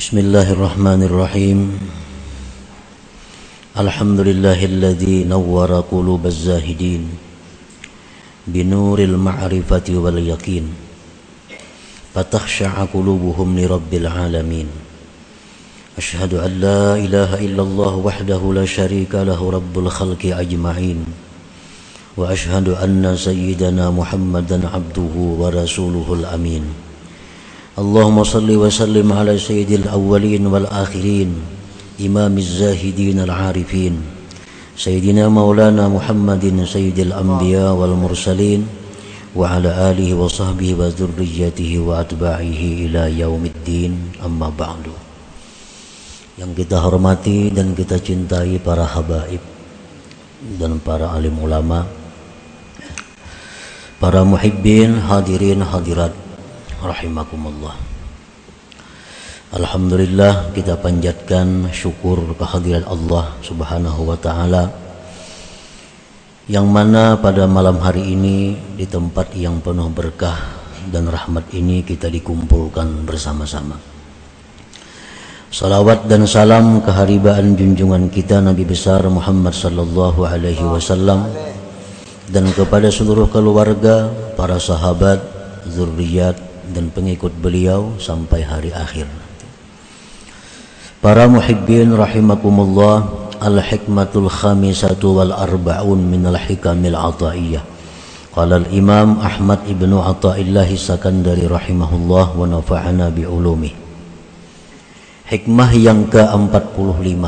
بسم الله الرحمن الرحيم. الحمد لله الذي نور قلوب الزاهدين بنور المعرفة واليقين. فتخشع قلوبهم لرب العالمين. أشهد أن لا إله إلا الله وحده لا شريك له رب الخلق أجمعين. وأشهد أن سيدنا محمدا عبده ورسوله الأمين. اللهم صل وسلم على سيد الأولين والآخرين إمام الزاهدين العارفين سيدنا مولانا محمد سيد الأنبياء والمرسلين وعلى آله وصحبه وذريته وأتباعه إلى يوم الدين أما بعد yang kita hormati dan kita cintai para habaib dan para alim ulama para muhibbin hadirin hadirat rahimakumullah Alhamdulillah kita panjatkan syukur kehadiran Allah Subhanahu wa taala yang mana pada malam hari ini di tempat yang penuh berkah dan rahmat ini kita dikumpulkan bersama-sama. Salawat dan salam keharibaan junjungan kita Nabi besar Muhammad sallallahu alaihi wasallam dan kepada seluruh keluarga, para sahabat, zuriat dan pengikut beliau sampai hari akhir. Para muhibbin rahimakumullah Al-hikmatul khamisatu wal arba'un minal hikamil ataiyah Qala al-imam Ahmad ibnu Ata'illahi Sakandari rahimahullah wa nafa'ana bi'ulumih Hikmah yang ke-45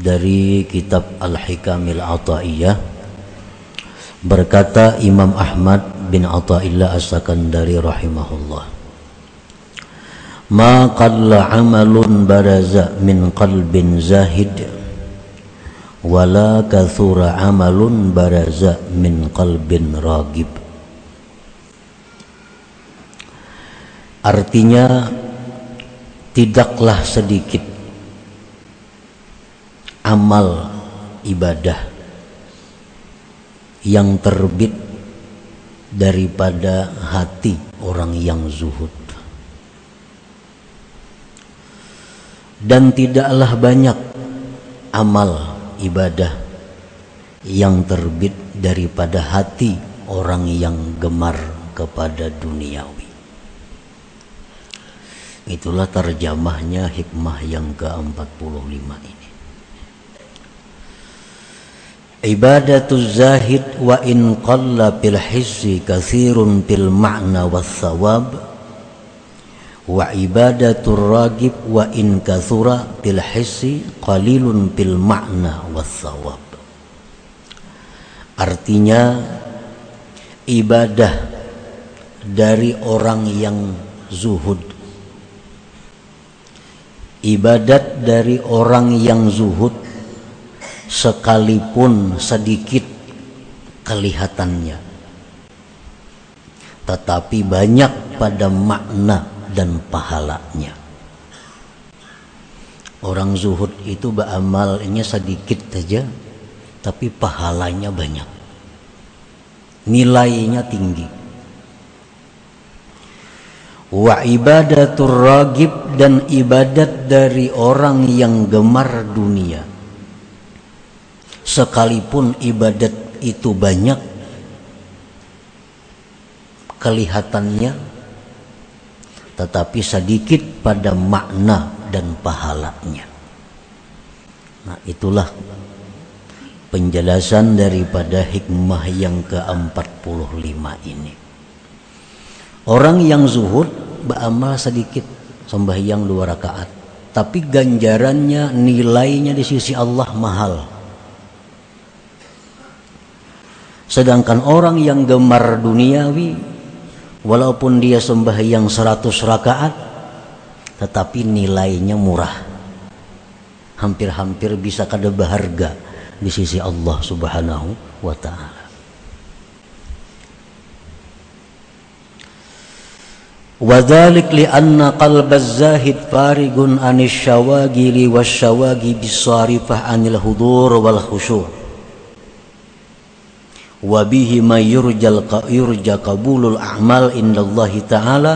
dari kitab Al-Hikamil Ataiyah Berkata Imam Ahmad bin Atta'illah As-Sakandari rahimahullah. Ma qalla amalun baraza min qalbin zahid Wala kathura amalun baraza min qalbin ragib. Artinya tidaklah sedikit amal ibadah yang terbit daripada hati orang yang zuhud dan tidaklah banyak amal ibadah yang terbit daripada hati orang yang gemar kepada duniawi. Itulah terjemahnya hikmah yang ke-45 ini. Ibadatul zahid wa in qalla bil hissi kathirun bil ma'na was thawab. Wa ibadatur ragib wa in kathura bil hissi qalilun bil ma'na was sawab artinya ibadah dari orang yang zuhud. Ibadat dari orang yang zuhud sekalipun sedikit kelihatannya tetapi banyak pada makna dan pahalanya. Orang zuhud itu beramalnya sedikit saja, tapi pahalanya banyak. Nilainya tinggi. Wa ibadatur ragib dan ibadat dari orang yang gemar dunia. Sekalipun ibadat itu banyak, kelihatannya tetapi sedikit pada makna dan pahalanya. Nah, itulah penjelasan daripada hikmah yang ke-45 ini. Orang yang zuhud beramal sedikit, sembahyang dua rakaat, tapi ganjarannya, nilainya di sisi Allah mahal. Sedangkan orang yang gemar duniawi walaupun dia sembahyang 100 rakaat tetapi nilainya murah. Hampir-hampir bisa kada berharga di sisi Allah Subhanahu wa taala. وذلك لأن قلب zahid فارغ عن الشواغل والشواغل بالصارفة anil hudur wal wa bihi ma yurjal yurja qabulul a'mal indallahi ta'ala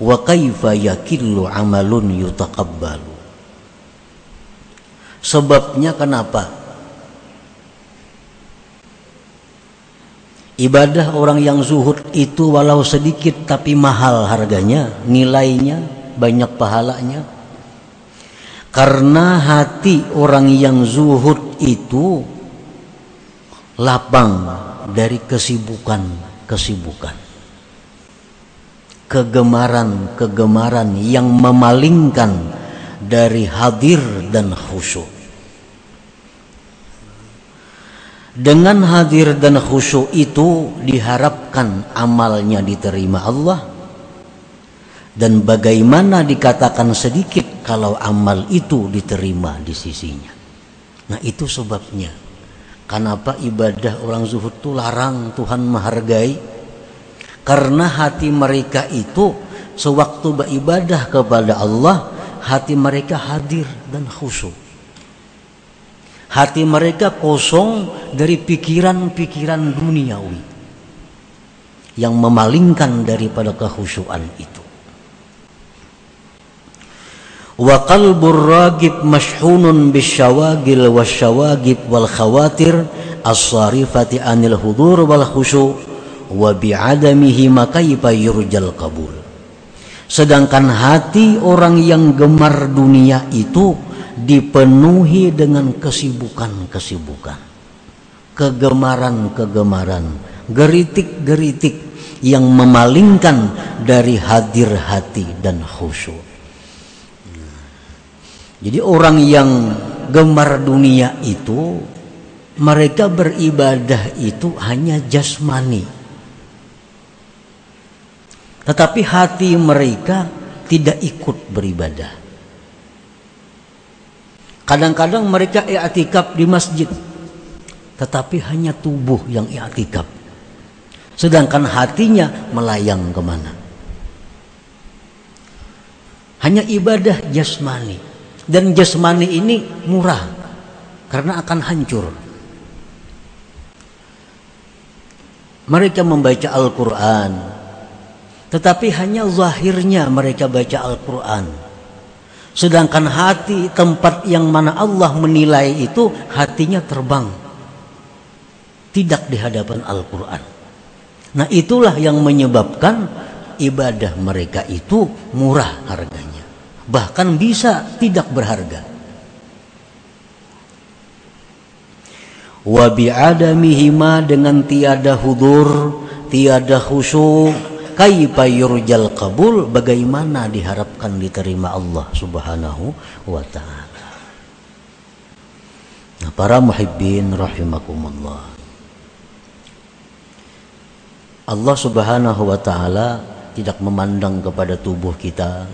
wa kaifa yakillu amalun yutaqabbalu. Sebabnya kenapa? Ibadah orang yang zuhud itu walau sedikit tapi mahal harganya nilainya banyak pahalanya. Karena hati orang yang zuhud itu lapang dari kesibukan-kesibukan. Kegemaran-kegemaran yang memalingkan dari hadir dan khusyuk. Dengan hadir dan khusyuk itu diharapkan amalnya diterima Allah. Dan bagaimana dikatakan sedikit kalau amal itu diterima di sisinya. Nah itu sebabnya Kenapa ibadah orang zuhud itu larang Tuhan menghargai? Karena hati mereka itu sewaktu beribadah kepada Allah, hati mereka hadir dan khusyuk. Hati mereka kosong dari pikiran-pikiran duniawi yang memalingkan daripada kekhusyuan itu. Wa qalbur ragib mashhunun bisyawagil wasyawagib wal khawatir as-sarifati anil hudur wal khusyu wa bi'adamihi makaifa yurjal qabul. Sedangkan hati orang yang gemar dunia itu dipenuhi dengan kesibukan-kesibukan. Kegemaran-kegemaran geritik-geritik yang memalingkan dari hadir hati dan khusyuk jadi orang yang gemar dunia itu mereka beribadah itu hanya jasmani. Tetapi hati mereka tidak ikut beribadah. Kadang-kadang mereka i'tikaf di masjid, tetapi hanya tubuh yang i'tikaf. Sedangkan hatinya melayang ke mana? Hanya ibadah jasmani dan jasmani ini murah karena akan hancur. Mereka membaca Al-Quran, tetapi hanya zahirnya mereka baca Al-Quran. Sedangkan hati tempat yang mana Allah menilai itu hatinya terbang. Tidak di hadapan Al-Quran. Nah itulah yang menyebabkan ibadah mereka itu murah harganya bahkan bisa tidak berharga. Wa bi'adamihima dengan tiada hudur tiada khusyuk kaifa yurjal qabul bagaimana diharapkan diterima Allah Subhanahu wa taala. Nah para muhibbin rahimakumullah. Allah Subhanahu wa taala tidak memandang kepada tubuh kita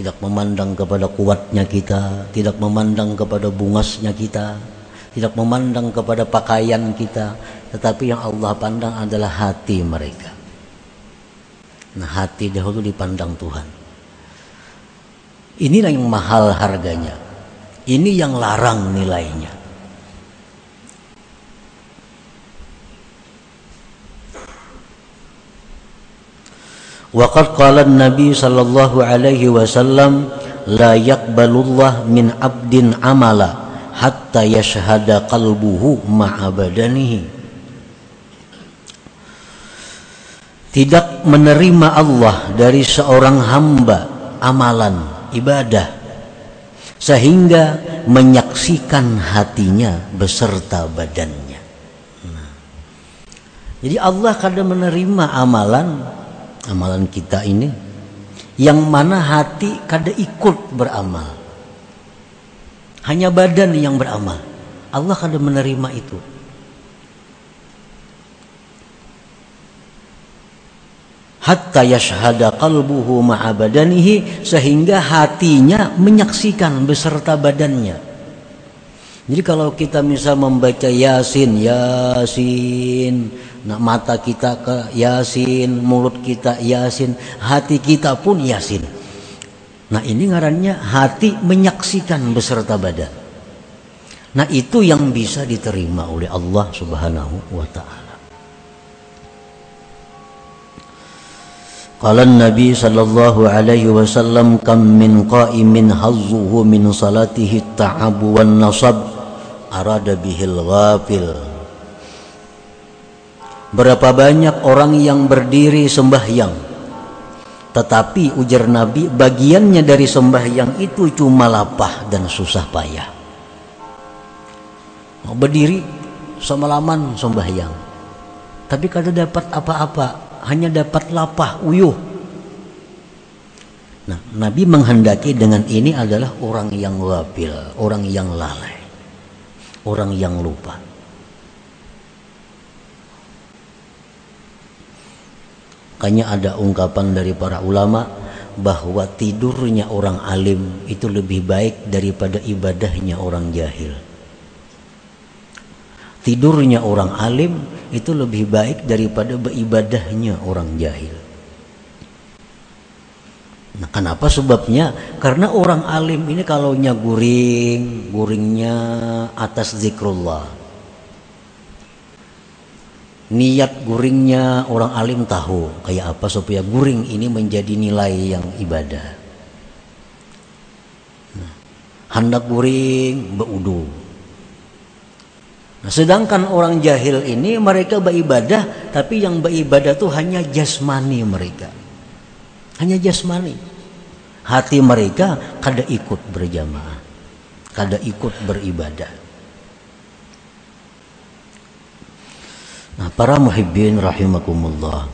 tidak memandang kepada kuatnya kita, tidak memandang kepada bungasnya kita, tidak memandang kepada pakaian kita, tetapi yang Allah pandang adalah hati mereka. Nah, hati dahulu dipandang Tuhan. Inilah yang mahal harganya. Ini yang larang nilainya. Waqad qala Nabi sallallahu alaihi wasallam la yaqbalullah min abdin amala hatta yashhada qalbuhu ma'a badanihi. Tidak menerima Allah dari seorang hamba amalan ibadah sehingga menyaksikan hatinya beserta badannya. Nah. Jadi Allah kadang menerima amalan amalan kita ini yang mana hati kada ikut beramal. Hanya badan yang beramal. Allah kada menerima itu. Hatta yashhada qalbuhu ma'a badanihi sehingga hatinya menyaksikan beserta badannya jadi kalau kita misal membaca Yasin, Yasin, nah mata kita ke Yasin, mulut kita Yasin, hati kita pun Yasin. Nah ini ngarannya hati menyaksikan beserta badan. Nah itu yang bisa diterima oleh Allah Subhanahu wa taala. Qala Nabi sallallahu alaihi wasallam kam min qa'imin hazzuhu min salatihi ta'abu wan nasab arada bihil ghafil. Berapa banyak orang yang berdiri sembahyang Tetapi ujar Nabi bagiannya dari sembahyang itu cuma lapah dan susah payah. Berdiri semalaman sembahyang Tapi kada dapat apa-apa hanya dapat lapah uyuh. Nah, Nabi menghendaki dengan ini adalah orang yang wabil, orang yang lalai, orang yang lupa. Makanya ada ungkapan dari para ulama bahwa tidurnya orang alim itu lebih baik daripada ibadahnya orang jahil. Tidurnya orang alim itu lebih baik daripada beribadahnya orang jahil. Nah, kenapa sebabnya? Karena orang alim ini kalau guring, guringnya atas zikrullah. Niat guringnya orang alim tahu kayak apa supaya guring ini menjadi nilai yang ibadah. Nah, hendak guring beudu Nah, sedangkan orang jahil ini mereka beribadah, tapi yang beribadah itu hanya jasmani mereka. Hanya jasmani. Hati mereka kada ikut berjamaah. Kada ikut beribadah. Nah, para muhibbin rahimakumullah.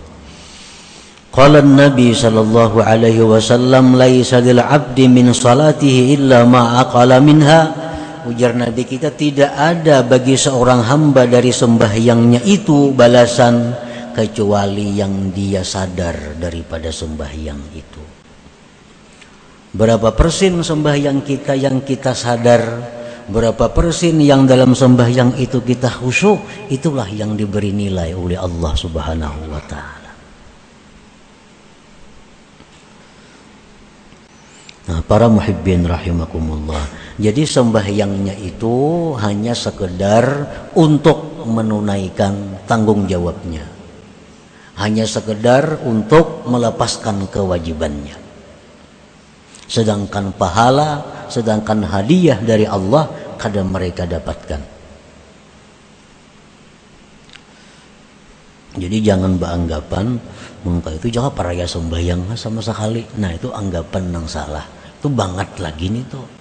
Qala Nabi sallallahu alaihi wasallam laisa lil 'abdi min salatihi illa ma aqala minha ujar Nabi kita tidak ada bagi seorang hamba dari sembahyangnya itu balasan kecuali yang dia sadar daripada sembahyang itu. Berapa persen sembahyang kita yang kita sadar, berapa persen yang dalam sembahyang itu kita khusyuk, itulah yang diberi nilai oleh Allah Subhanahu wa taala. Nah, para muhibbin rahimakumullah. Jadi sembahyangnya itu hanya sekedar untuk menunaikan tanggung jawabnya. Hanya sekedar untuk melepaskan kewajibannya. Sedangkan pahala, sedangkan hadiah dari Allah kadang mereka dapatkan. Jadi jangan beranggapan mengka itu jangan paraya sembahyang sama sekali. Nah itu anggapan yang salah. Itu banget lagi nih tuh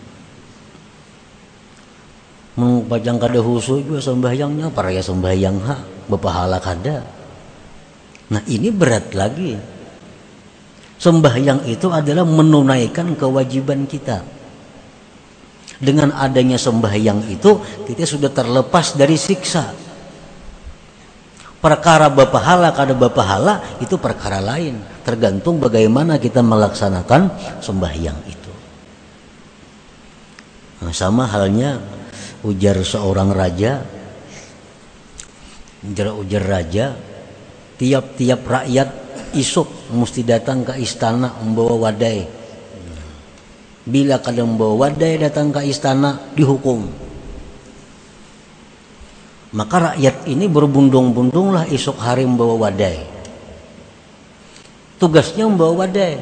mengpajang kada husu juga sembahyangnya para ya sembahyang ha berpahala kada nah ini berat lagi. Sembahyang itu adalah menunaikan kewajiban kita. Dengan adanya sembahyang itu kita sudah terlepas dari siksa. Perkara berpahala kada berpahala itu perkara lain. Tergantung bagaimana kita melaksanakan sembahyang itu. Nah, sama halnya ujar seorang raja ujar-ujar raja tiap-tiap rakyat isuk mesti datang ke istana membawa wadai. Bila kalian membawa wadai datang ke istana dihukum. Maka rakyat ini berbundung-bundunglah esok hari membawa wadai. Tugasnya membawa wadai.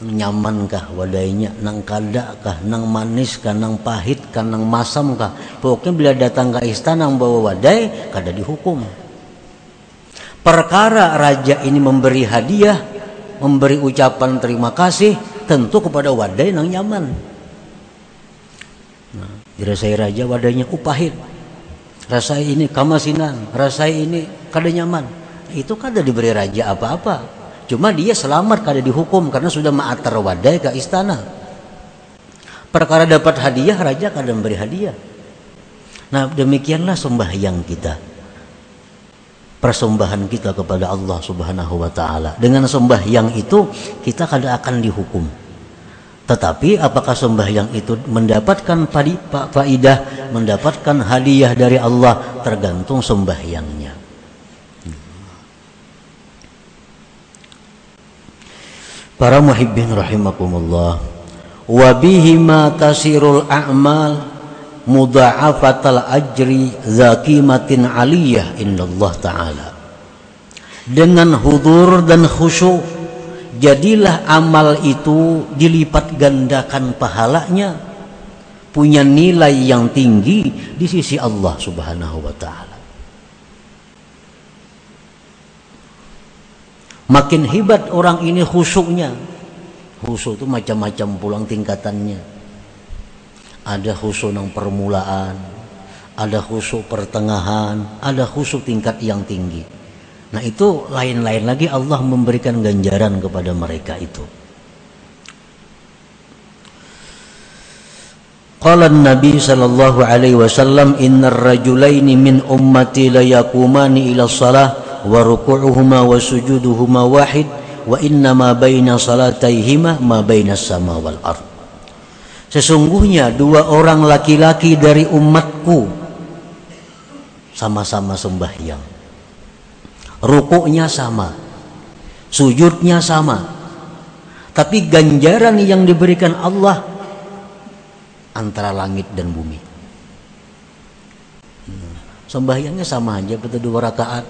Nyamankah wadainya? Nang kada kah nang manis kah nang pahit kah? Nang masam kah pokoknya bila datang ke istana bawa wadai kada dihukum perkara raja ini memberi hadiah memberi ucapan terima kasih tentu kepada wadai nang nyaman nah, dirasai raja wadainya upahit rasai ini kamasinan rasai ini kada nyaman itu kada diberi raja apa-apa Cuma dia selamat kada dihukum karena sudah ma'atar wadai ke istana. Perkara dapat hadiah, raja kada memberi hadiah. Nah demikianlah sembahyang kita. Persembahan kita kepada Allah subhanahu wa ta'ala. Dengan sembahyang itu kita kada akan dihukum. Tetapi apakah sembahyang itu mendapatkan faidah, mendapatkan hadiah dari Allah tergantung sembahyangnya. Para muhibbin rahimakumullah wa tasirul a'mal mudha'afatal ajri zakimatin aliyah indallah ta'ala. Dengan hudur dan khusyuk jadilah amal itu dilipat gandakan pahalanya punya nilai yang tinggi di sisi Allah Subhanahu wa taala. Makin hebat orang ini khusyuknya. Khusyuk itu macam-macam pulang tingkatannya ada khusyuk yang permulaan ada khusyuk pertengahan ada khusyuk tingkat yang tinggi. Nah itu lain-lain lagi Allah memberikan ganjaran kepada mereka itu. Qala Nabi sallallahu alaihi wasallam innar rajulaini min ummati la yaqumani ila shalah wa ruku'uhuma wa sujuduhuma wahid wa inna ma baina salataihima ma baina sama wal ard Sesungguhnya dua orang laki-laki dari umatku sama-sama sembahyang. Rukuknya sama, sujudnya sama. Tapi ganjaran yang diberikan Allah antara langit dan bumi. Hmm. Sembahyangnya sama aja betul dua rakaat.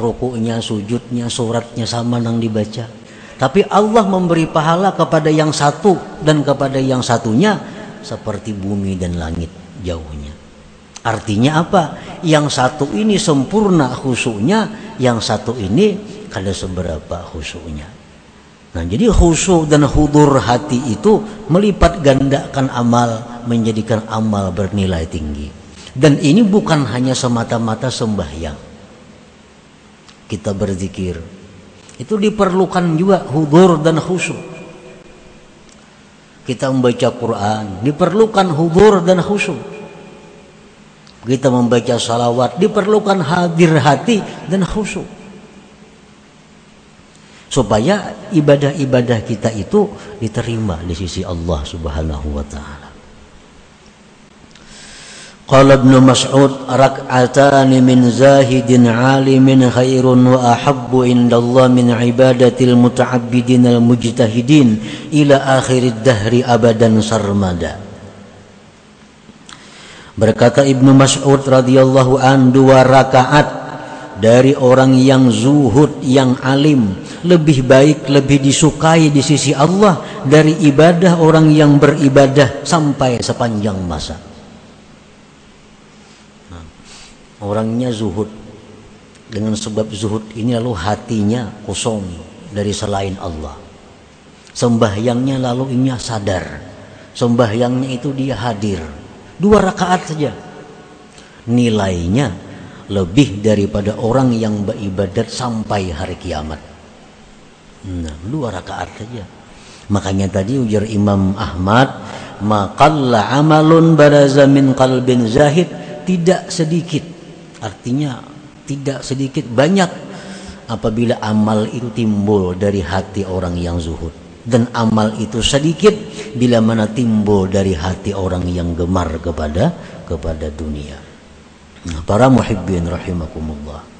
Rukuknya, sujudnya, suratnya sama nang dibaca. Tapi Allah memberi pahala kepada yang satu dan kepada yang satunya seperti bumi dan langit jauhnya. Artinya apa? Yang satu ini sempurna khusyuknya, yang satu ini kada seberapa khusyuknya. Nah, jadi khusyuk dan hudur hati itu melipat gandakan amal, menjadikan amal bernilai tinggi. Dan ini bukan hanya semata-mata sembahyang. Kita berzikir. Itu diperlukan juga hudur dan khusyuk. Kita membaca Quran, diperlukan hudur dan khusyuk. Kita membaca salawat, diperlukan hadir hati dan khusyuk supaya ibadah-ibadah kita itu diterima di sisi Allah Subhanahu wa taala. Qala Ibnu Mas'ud rak'atan min zahidin 'alimin khairun wa ahabbu indallah min ibadatil muta'abbidin al mujtahidin ila akhirid dahri abadan sarmada. Berkata Ibnu Mas'ud radhiyallahu an dua rakaat dari orang yang zuhud yang alim lebih baik lebih disukai di sisi Allah dari ibadah orang yang beribadah sampai sepanjang masa orangnya zuhud. Dengan sebab zuhud ini lalu hatinya kosong dari selain Allah. Sembahyangnya lalu ini sadar. Sembahyangnya itu dia hadir. Dua rakaat saja. Nilainya lebih daripada orang yang beribadat sampai hari kiamat. Nah, dua rakaat saja. Makanya tadi ujar Imam Ahmad, maqalla amalun baraza min qalbin zahid, tidak sedikit. Artinya tidak sedikit banyak apabila amal itu timbul dari hati orang yang zuhud dan amal itu sedikit bila mana timbul dari hati orang yang gemar kepada kepada dunia. Nah, para muhibbin rahimakumullah.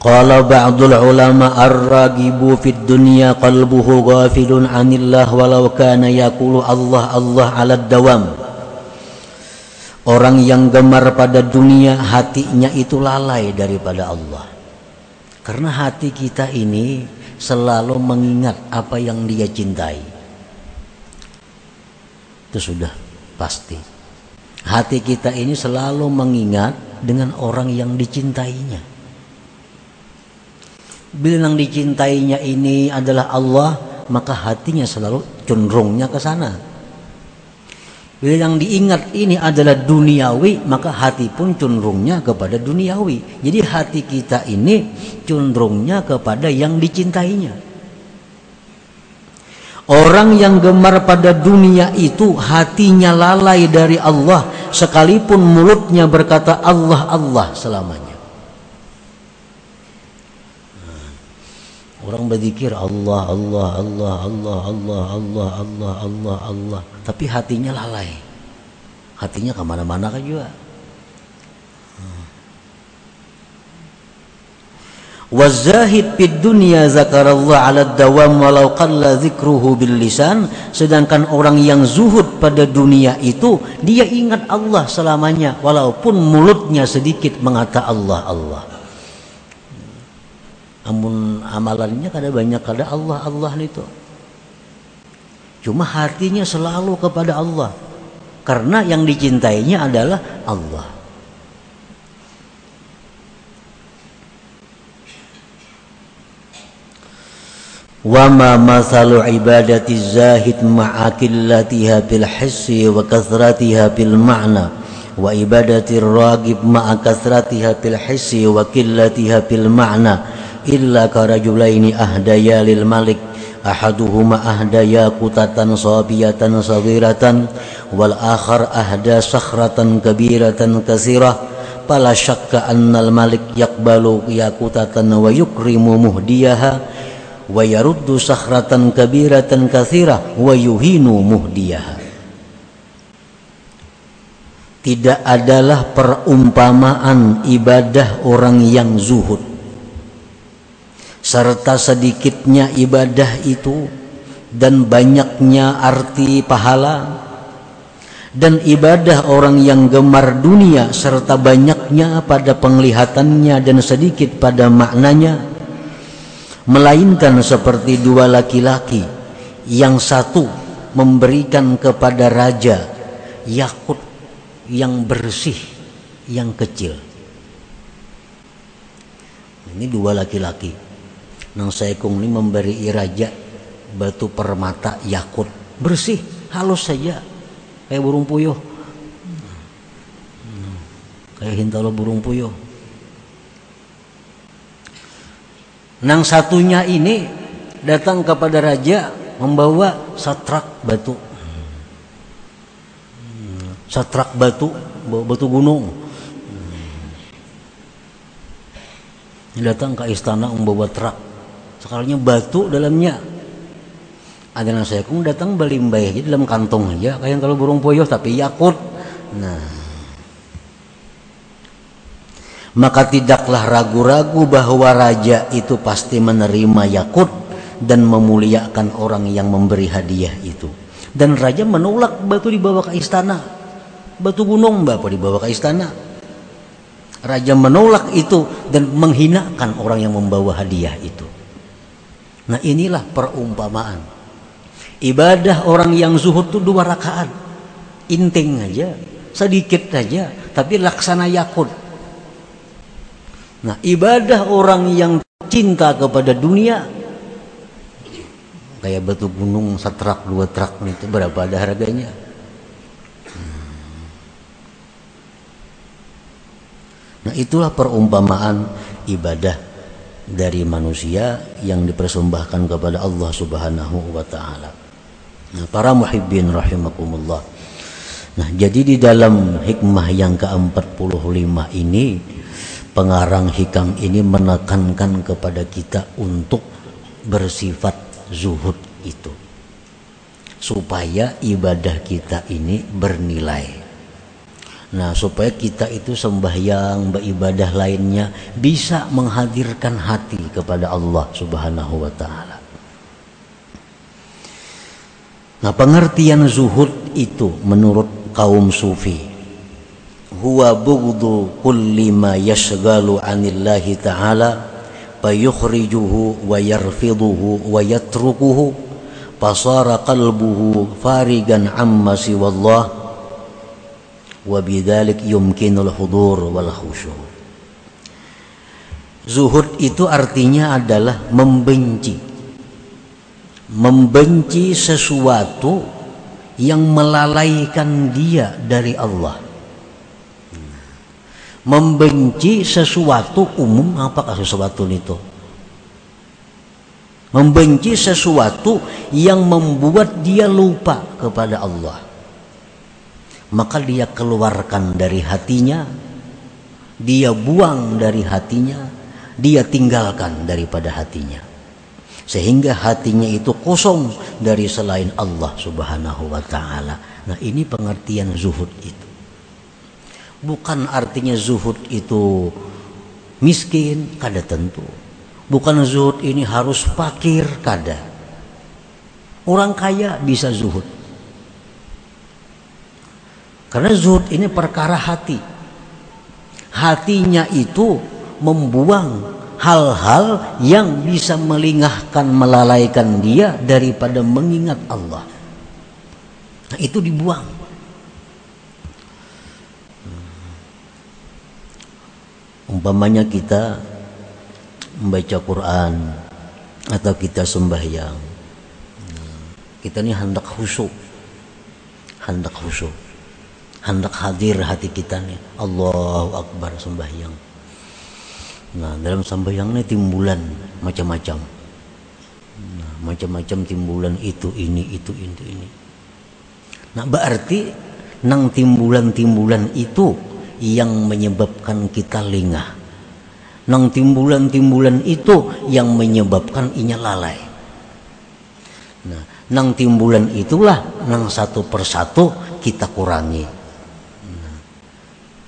قال بعض العلماء الراغب في الدنيا قلبه غافل عن الله ولو كان يقول الله الله على الدوام Orang yang gemar pada dunia hatinya itu lalai daripada Allah. Karena hati kita ini selalu mengingat apa yang dia cintai. Itu sudah pasti. Hati kita ini selalu mengingat dengan orang yang dicintainya. Bila yang dicintainya ini adalah Allah, maka hatinya selalu cenderungnya ke sana. Yang diingat ini adalah duniawi, maka hati pun cenderungnya kepada duniawi. Jadi hati kita ini cenderungnya kepada yang dicintainya. Orang yang gemar pada dunia itu hatinya lalai dari Allah sekalipun mulutnya berkata Allah Allah selamanya. Orang berzikir Allah, Allah, Allah, Allah, Allah, Allah, Allah, Allah, Allah. Tapi hatinya lalai. Hatinya ke mana-mana kan juga. Wazahid fid dunya zakarallah ala dawam walau qalla zikruhu bil lisan sedangkan orang yang zuhud pada dunia itu dia ingat Allah selamanya walaupun mulutnya sedikit mengata Allah Allah amun amalannya kada banyak kada Allah Allah itu cuma hatinya selalu kepada Allah. Karena yang dicintainya adalah Allah. Wa ma masalu ibadati zahid ma'akillatiha bil hissi wa kathratiha bil ma'na. Wa ibadati ragib ma'a kathratiha bil hissi wa killatiha bil ma'na illa karajulaini ahdaya lil malik. Ahaduhuma ahdaya kutatan sabiyatan sagiratan wal akhar ahda sakhratan kabiratan kasirah. Pala syakka annal malik yakbalu yakutatan wa yukrimu muhdiyaha wa yaruddu sakhratan kabiratan kathirah wa yuhinu muhdiyaha. Tidak adalah perumpamaan ibadah orang yang zuhud serta sedikitnya ibadah itu. Dan banyaknya arti pahala. Dan ibadah orang yang gemar dunia serta banyaknya pada penglihatannya dan sedikit pada maknanya. Melainkan seperti dua laki-laki yang satu memberikan kepada raja yakut yang bersih yang kecil. Ini dua laki-laki Nang Saikung ini memberi raja batu permata yakut. Bersih halus saja. Kayak burung puyuh. Kayak hintalo burung puyuh. Nang satunya ini datang kepada raja membawa satrak batu. Satrak batu batu gunung. Datang ke istana membawa truk Sekarangnya batu dalamnya. Ada yang saya kung datang belimbay aja dalam kantong aja. Kayak kalau burung puyuh tapi yakut. Nah. Maka tidaklah ragu-ragu bahwa raja itu pasti menerima yakut dan memuliakan orang yang memberi hadiah itu. Dan raja menolak batu dibawa ke istana. Batu gunung bapak dibawa ke istana. Raja menolak itu dan menghinakan orang yang membawa hadiah itu. Nah inilah perumpamaan. Ibadah orang yang zuhud itu dua rakaat. Inting aja, sedikit aja, tapi laksana yakut. Nah ibadah orang yang cinta kepada dunia kayak batu gunung setrak dua trak itu berapa ada harganya hmm. nah itulah perumpamaan ibadah dari manusia yang dipersembahkan kepada Allah Subhanahu wa taala. Nah, para muhibbin rahimakumullah. Nah, jadi di dalam hikmah yang ke-45 ini pengarang hikam ini menekankan kepada kita untuk bersifat zuhud itu. Supaya ibadah kita ini bernilai Nah, supaya kita itu sembahyang, beribadah lainnya bisa menghadirkan hati kepada Allah Subhanahu wa taala. Nah, pengertian zuhud itu menurut kaum sufi huwa bughdu kulli ma yashghalu 'anillahi ta'ala fayukhrijuhu wa yarfiduhu wa yatrukuhu fasara qalbuhu farigan amma siwallah wabidalik yumkinul hudur wal khusyur. Zuhud itu artinya adalah membenci. Membenci sesuatu yang melalaikan dia dari Allah. Membenci sesuatu umum apa sesuatu itu? Membenci sesuatu yang membuat dia lupa kepada Allah maka dia keluarkan dari hatinya dia buang dari hatinya dia tinggalkan daripada hatinya sehingga hatinya itu kosong dari selain Allah Subhanahu wa taala. Nah, ini pengertian zuhud itu. Bukan artinya zuhud itu miskin, kada tentu. Bukan zuhud ini harus fakir, kada. Orang kaya bisa zuhud. Karena zuhud ini perkara hati. Hatinya itu membuang hal-hal yang bisa melingahkan melalaikan dia daripada mengingat Allah. Nah itu dibuang. Umpamanya kita membaca Quran atau kita sembahyang. Kita ini hendak khusyuk. Hendak khusyuk hendak hadir hati kita nih. Allahu Akbar sembahyang. Nah dalam sembahyang ini timbulan macam-macam. Nah, macam-macam timbulan itu ini itu itu ini. Nah berarti nang timbulan-timbulan itu yang menyebabkan kita lengah. Nang timbulan-timbulan itu yang menyebabkan inya lalai. Nah nang timbulan itulah nang satu persatu kita kurangi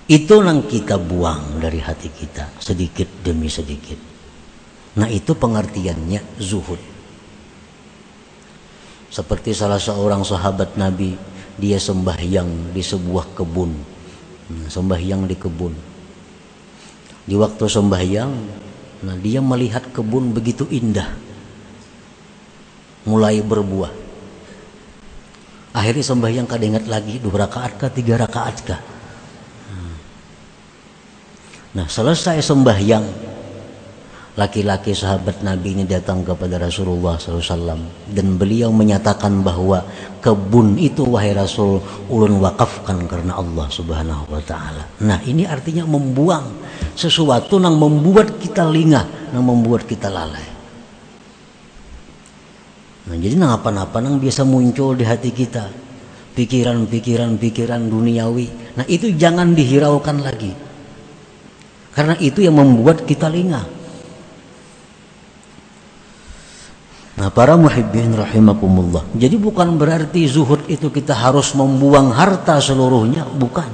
itu nang kita buang dari hati kita sedikit demi sedikit. Nah itu pengertiannya zuhud. Seperti salah seorang sahabat Nabi dia sembahyang di sebuah kebun. Nah, sembahyang di kebun. Di waktu sembahyang nah dia melihat kebun begitu indah. Mulai berbuah. Akhirnya sembahyang kada ingat lagi dua rakaat kah tiga rakaat kah. Nah selesai sembahyang laki-laki sahabat Nabi ini datang kepada Rasulullah SAW dan beliau menyatakan bahwa kebun itu wahai Rasul ulun wakafkan karena Allah Subhanahu Wa Taala. Nah ini artinya membuang sesuatu yang membuat kita lingah, yang membuat kita lalai. Nah, jadi nang apa-apa nang biasa muncul di hati kita. Pikiran-pikiran pikiran duniawi. Nah, itu jangan dihiraukan lagi. Karena itu yang membuat kita lengah. Nah, para muhibbin rahimakumullah. Jadi bukan berarti zuhud itu kita harus membuang harta seluruhnya, bukan.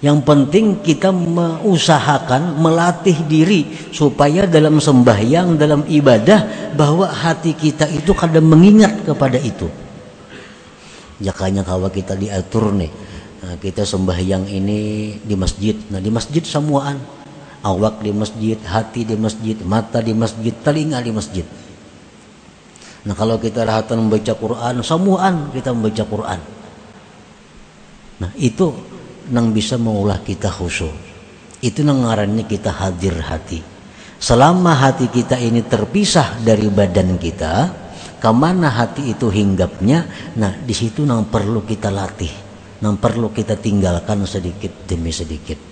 Yang penting kita mengusahakan melatih diri supaya dalam sembahyang, dalam ibadah bahwa hati kita itu kadang mengingat kepada itu. Jakanya kalau kita diatur nih, nah, kita sembahyang ini di masjid. Nah di masjid semuaan, awak di masjid, hati di masjid, mata di masjid, telinga di masjid. Nah kalau kita rahatan membaca Quran, semuaan kita membaca Quran. Nah itu nang bisa mengulah kita khusyuk itu nang ngarannya kita hadir hati selama hati kita ini terpisah dari badan kita ke mana hati itu hinggapnya nah di situ nang perlu kita latih nang perlu kita tinggalkan sedikit demi sedikit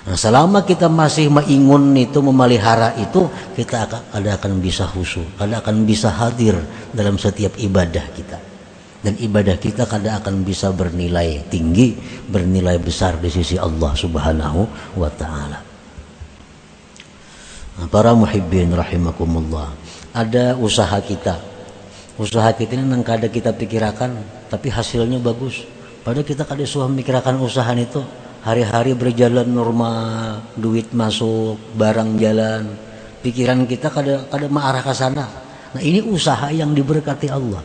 Nah, selama kita masih mengingun itu memelihara itu kita akan ada akan bisa khusyuk, ada akan bisa hadir dalam setiap ibadah kita dan ibadah kita kadang akan bisa bernilai tinggi, bernilai besar di sisi Allah Subhanahu wa taala. Nah, para muhibbin rahimakumullah. Ada usaha kita. Usaha kita ini nang kada kita pikirkan tapi hasilnya bagus. Padahal kita kada suah memikirkan usaha itu. Hari-hari berjalan normal, duit masuk, barang jalan. Pikiran kita kada kada mengarah ke sana. Nah, ini usaha yang diberkati Allah.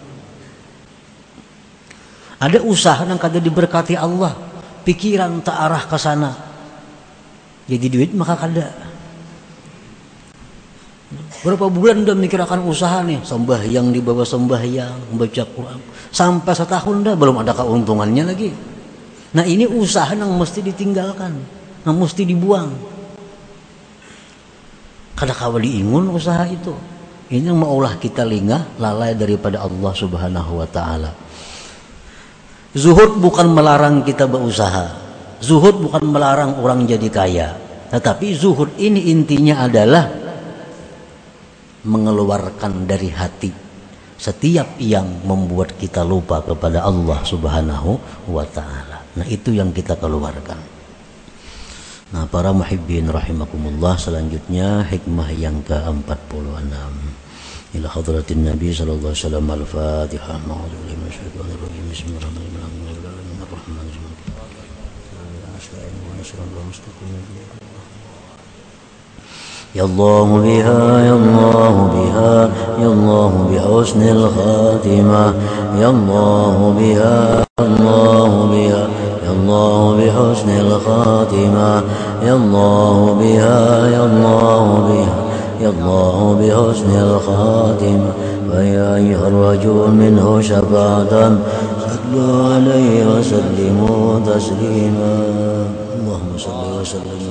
Ada usaha yang kada diberkati Allah, pikiran tak arah ke sana. Jadi duit maka kada. Berapa bulan udah mikirkan usaha nih, sembahyang di bawah sembahyang, membaca Quran. Sampai setahun dah belum ada keuntungannya lagi. Nah ini usaha yang mesti ditinggalkan, yang mesti dibuang. Kada kawal diingun usaha itu. Ini yang maulah kita lingah lalai daripada Allah Subhanahu wa taala. Zuhud bukan melarang kita berusaha. Zuhud bukan melarang orang jadi kaya. Tetapi zuhud ini intinya adalah mengeluarkan dari hati setiap yang membuat kita lupa kepada Allah Subhanahu wa taala. Nah, itu yang kita keluarkan. Nah, para muhibbin rahimakumullah, selanjutnya hikmah yang ke-46. Ila hadratin Nabi sallallahu alaihi wasallam al-Fatihah. A'udzu billahi minasyaitonir rajim. Bismillahirrahmanirrahim. Allahumma salli ala Muhammad wa ala ali Muhammad. يا الله بها يا الله بها يا الله بحسن الخاتمة يا الله بها يا الله بها يا الله بحسن الخاتمة يا الله بها يا الله بها الله بحسن الخاتمة. فيا أيها الرجل منه شفاعة صلوا عليه وسلموا تسليما. اللهم صل وسلم.